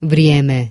Vrijeme.